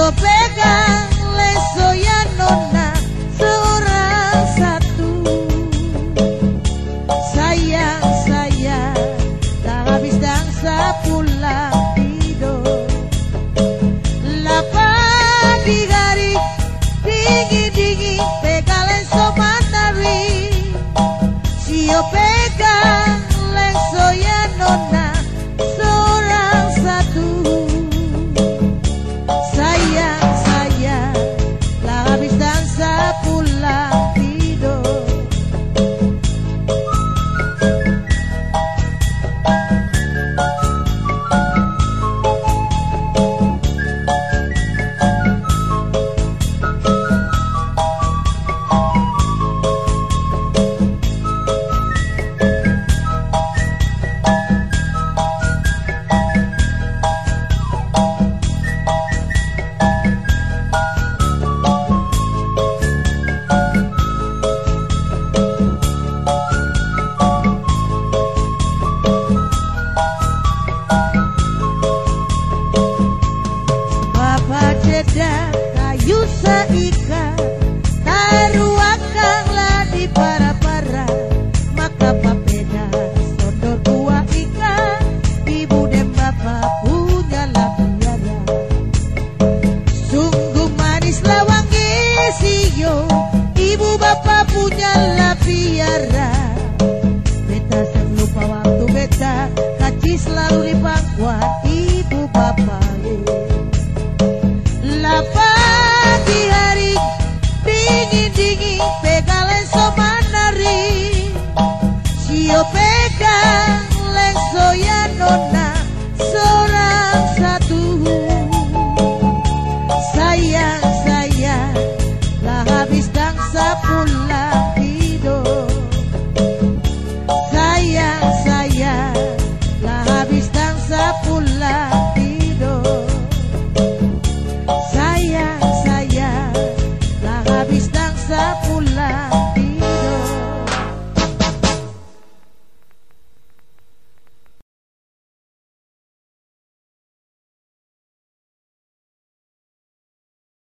quiero pecar dingin-dingin pegang lenso manari distanza pulang